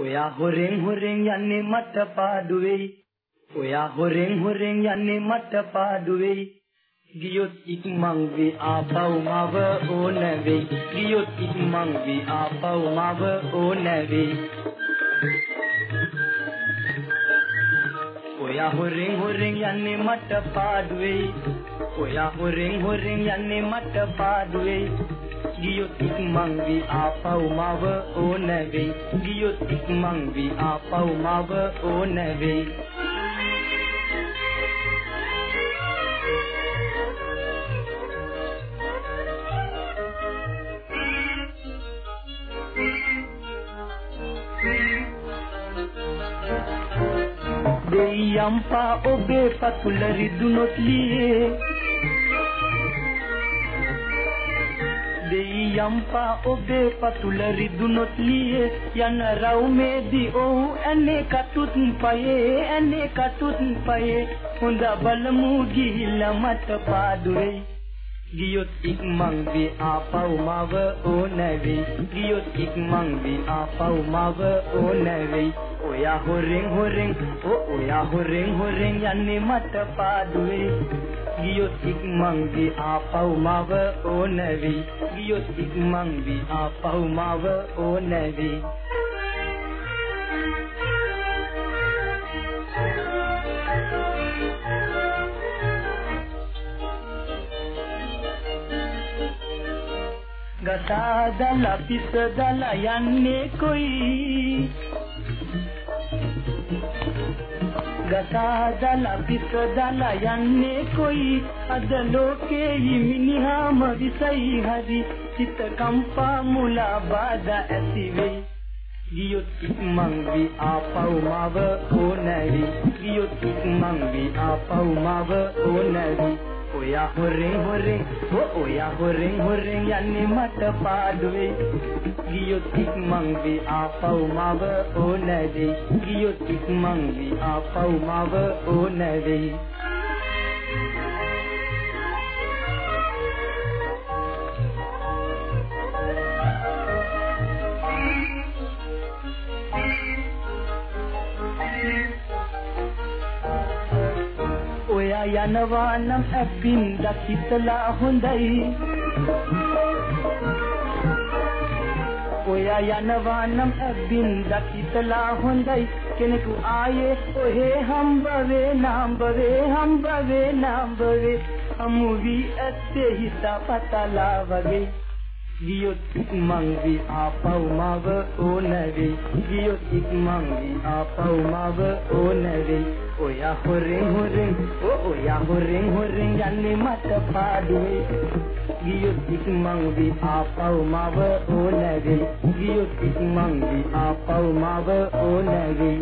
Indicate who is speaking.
Speaker 1: ඔයා හොරෙන් හොරෙන් යන්නේ මට පාඩු වෙයි. ඔයා හොරෙන් හොරෙන් යන්නේ මට පාඩු වෙයි. ගියොත් ඉක්මන් වේ ආපහු මව ඕන වෙයි. ගියොත් ඉක්මන් වේ ආපහු මව ඕන වෙයි. ඔයා හොරෙන් හොරෙන් යන්නේ මට පාඩු වෙයි. ඔයා හොරෙන් හොරෙන් යන්නේ මට පාඩු වෙයි. ගියොත් ඉක්මන් වී ආපහු මව ඕන වෙයි ගියොත් ඉක්මන් වී ආපහු මව ඕන වෙයි දෙයියම්පා ඔබේ පතුල රිදුනොත් ලියේ දෙයියම්පා ඔබේ පතුල රිදුනොත් ලියේ යන රවුමේදී ඔහු ඇනේ කටුත් පයේ ඇනේ කටුත් පයේ. හොඳ බලමු ගිහිල්ලා මට පාදුවේ ගියොත් ඉක්මන් වේ ආපහු මව ඕනැවේ. ගියොත් ඉක්මන් වේ ආපහු මව ඕනැවේ. ඔයා හොරෙන් හොරෙන් ඔ ඔයා හොරෙන් හොරෙන් යන්නේ මට පාදුවේ ගියොත් ඉක්මන් වේ ආපහු මව ඕනැවේ. ගියොත් ඉක්මන් වේ ආපහු මව ඕනැවේ. ගසාදල පිසදල යන්නේ කොයි? ගසාදල පිසදල යන්නේ කොයි? අද ලෝකේ මිනිහාම විසයි හරි. සිත කම්පා මුලා බාධා ඇති වෙයි. ගියොත් ඉක්මන් වී ආපහු මව ඕනැවි. ගියොත් ඉක්මන් වී ආපහු මව ඕනැවි. ඔයා හොරෙන් හොරෙන් ඔ ඔයා හොරෙන් හොරෙන් යන්නේ මට පාඩුවේ. ගියොත් ඉක්මන් වී ආපහු මව ඕනැවේ ගියොත් ඉක්මන් වී ආපහු මව ඕනැවේ යනවා නම් අපින් දකිතලා හොඳයි. ඔයා යනවා නම් අපින් දකිතලා හොඳයි. කෙනෙකු ආයේ ඔහේ හම්බ වේ නාම්බ වේ හම්බ වේ නාම්බ වේ හමු වී ඇත්තේ හිත පතලා වගේ. ගියොත් ඉක්මන් වී ආපහු මව ඕනවේ. ගියොත් ඉක්මන් වී ආපහු මව ඕනවේ. ඔයා හොරෙන් හොරෙන් ඔ ඔයා හොරෙන් හොරෙන් යන්නේ මට පාඩුවේ. ගියොත් ඉක්මන් වී ආපහු මව ඕනවේ. ගියොත් ඉක්මන් වී ආපහු මව ඕනවේ.